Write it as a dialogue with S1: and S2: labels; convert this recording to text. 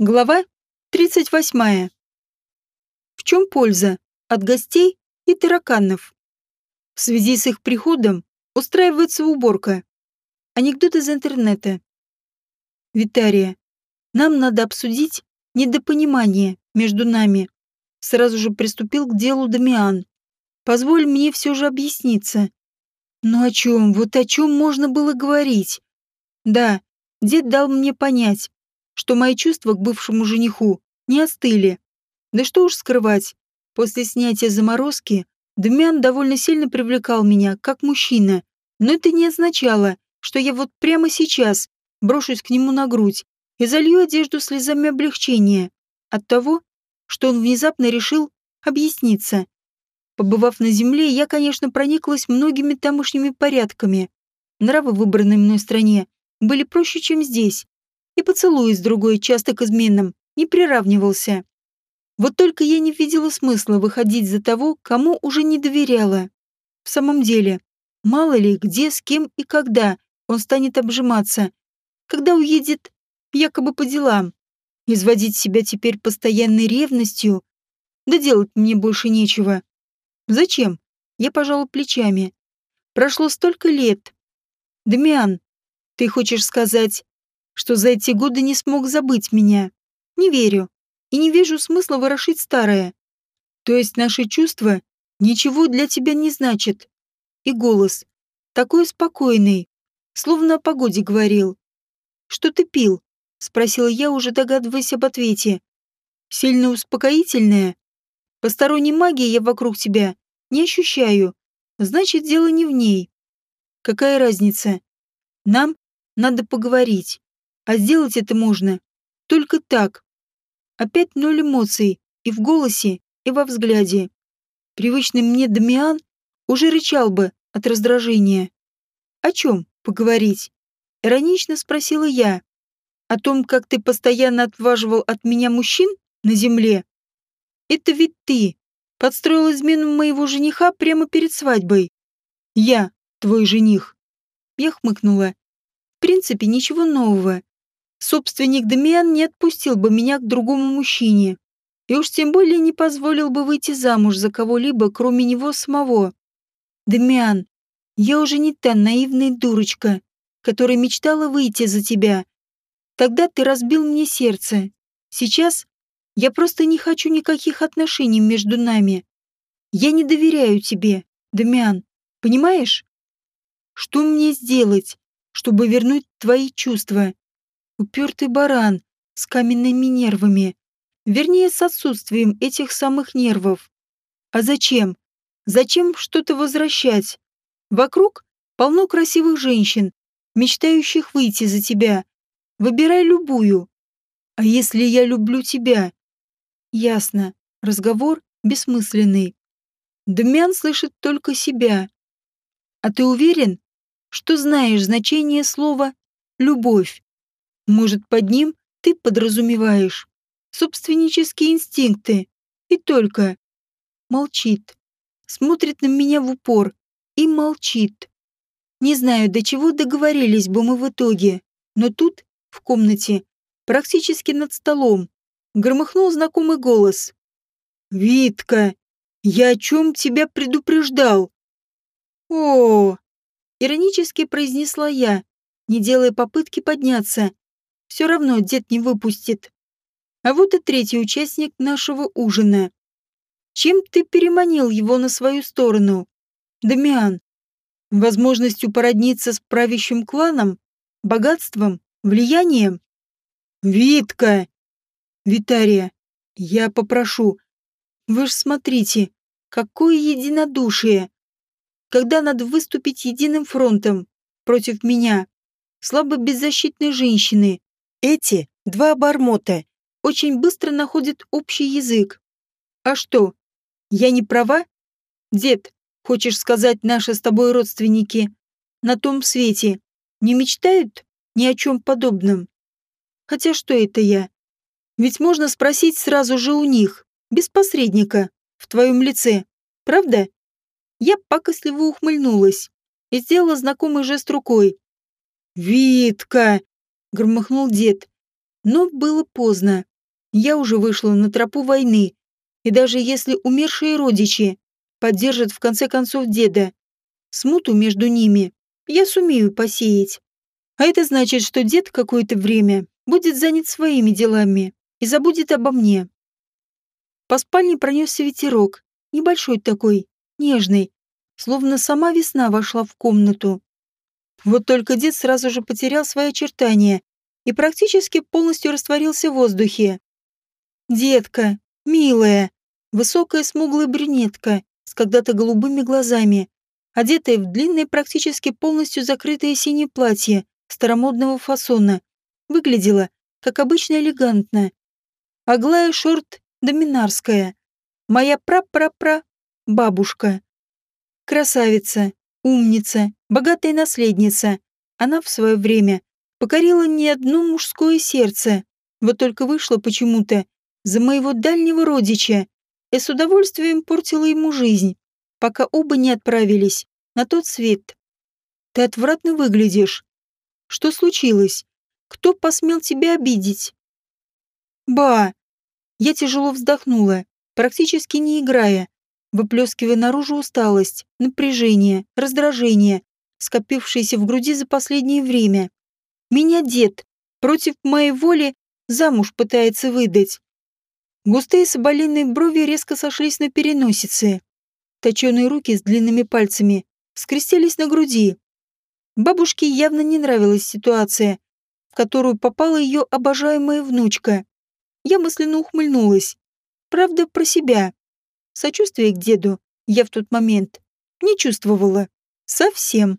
S1: Глава 38. В чем польза от гостей и тараканов? В связи с их приходом устраивается уборка. Анекдот из интернета. Витария, нам надо обсудить недопонимание между нами. Сразу же приступил к делу Дамиан. Позволь мне все же объясниться. Ну о чем, вот о чем можно было говорить? Да, дед дал мне понять, что мои чувства к бывшему жениху не остыли. Да что уж скрывать, после снятия заморозки Дмян довольно сильно привлекал меня, как мужчина, но это не означало, что я вот прямо сейчас брошусь к нему на грудь и залью одежду слезами облегчения от того, что он внезапно решил объясниться. Побывав на земле, я, конечно, прониклась многими тамошними порядками. Нравы в выбранной мной стране были проще, чем здесь и поцелуй с другой часто к изменам не приравнивался. Вот только я не видела смысла выходить за того, кому уже не доверяла. В самом деле, мало ли где, с кем и когда он станет обжиматься, когда уедет якобы по делам. Изводить себя теперь постоянной ревностью, да делать мне больше нечего. Зачем? Я пожала плечами. Прошло столько лет. Дамиан, ты хочешь сказать, что за эти годы не смог забыть меня. Не верю. И не вижу смысла ворошить старое. То есть наши чувства ничего для тебя не значат. И голос. Такой спокойный. Словно о погоде говорил. Что ты пил? Спросила я, уже догадываясь об ответе. Сильно успокоительное? Посторонней магии я вокруг тебя не ощущаю. Значит, дело не в ней. Какая разница? Нам надо поговорить. А сделать это можно только так. Опять ноль эмоций и в голосе, и во взгляде. Привычный мне Дамиан уже рычал бы от раздражения. «О чем поговорить?» Иронично спросила я. «О том, как ты постоянно отваживал от меня мужчин на земле? Это ведь ты подстроил измену моего жениха прямо перед свадьбой. Я твой жених». Я хмыкнула. В принципе, ничего нового собственник Демиан не отпустил бы меня к другому мужчине. И уж тем более не позволил бы выйти замуж за кого-либо, кроме него самого. Демиан, я уже не та наивная дурочка, которая мечтала выйти за тебя. Тогда ты разбил мне сердце. Сейчас я просто не хочу никаких отношений между нами. Я не доверяю тебе, Демиан, понимаешь? Что мне сделать, чтобы вернуть твои чувства? Упертый баран с каменными нервами. Вернее, с отсутствием этих самых нервов. А зачем? Зачем что-то возвращать? Вокруг полно красивых женщин, мечтающих выйти за тебя. Выбирай любую. А если я люблю тебя? Ясно. Разговор бессмысленный. Дмян слышит только себя. А ты уверен, что знаешь значение слова «любовь»? Может, под ним ты подразумеваешь собственнические инстинкты. И только. Молчит. Смотрит на меня в упор и молчит. Не знаю, до чего договорились бы мы в итоге, но тут, в комнате, практически над столом, громыхнул знакомый голос. «Витка, я о чем тебя предупреждал?» «О!» — иронически произнесла я, не делая попытки подняться, все равно дед не выпустит. А вот и третий участник нашего ужина. Чем ты переманил его на свою сторону? Дамиан. Возможностью породниться с правящим кланом? Богатством? Влиянием? Витка! Витария, я попрошу. Вы ж смотрите, какое единодушие. Когда надо выступить единым фронтом против меня, слабо беззащитной женщины, эти два обормота очень быстро находят общий язык. А что, я не права? Дед, хочешь сказать, наши с тобой родственники на том свете не мечтают ни о чем подобном? Хотя что это я? Ведь можно спросить сразу же у них, без посредника, в твоем лице. Правда? Я пакостливо ухмыльнулась и сделала знакомый жест рукой. «Витка!» Громыхнул дед. Но было поздно. Я уже вышла на тропу войны, и даже если умершие родичи поддержат в конце концов деда, смуту между ними я сумею посеять. А это значит, что дед какое-то время будет занят своими делами и забудет обо мне. По спальне пронесся ветерок, небольшой такой, нежный, словно сама весна вошла в комнату. Вот только дед сразу же потерял свои очертания и практически полностью растворился в воздухе. Детка, милая, высокая смуглая брюнетка с когда-то голубыми глазами, одетая в длинное практически полностью закрытое синее платье старомодного фасона, выглядела, как обычно, элегантно. Аглая Шорт Доминарская, моя пра-пра-пра бабушка. Красавица, умница, богатая наследница. Она в свое время покорила не одно мужское сердце, вот только вышла почему-то за моего дальнего родича и с удовольствием портила ему жизнь, пока оба не отправились на тот свет. Ты отвратно выглядишь. Что случилось? Кто посмел тебя обидеть? Ба! Я тяжело вздохнула, практически не играя, выплескивая наружу усталость, напряжение, раздражение, скопившееся в груди за последнее время. Меня дед, против моей воли, замуж пытается выдать. Густые соболиные брови резко сошлись на переносице. Точеные руки с длинными пальцами скрестились на груди. Бабушке явно не нравилась ситуация, в которую попала ее обожаемая внучка. Я мысленно ухмыльнулась. Правда, про себя. Сочувствия к деду я в тот момент не чувствовала. Совсем.